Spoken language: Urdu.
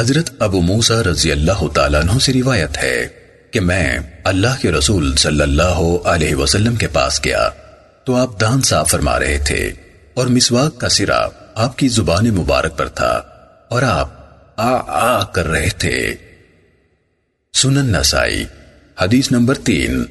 حضرت ابو موسیٰ رضی اللہ تعالیٰ عنہ سے روایت ہے کہ میں اللہ کے رسول صلی اللہ علیہ وسلم کے پاس گیا تو آپ دان صاف فرما رہے تھے اور مسواک کا سرا آپ کی زبان مبارک پر تھا اور آپ آ آ کر رہے تھے۔ سنن نسائی، حدیث نمبر تین۔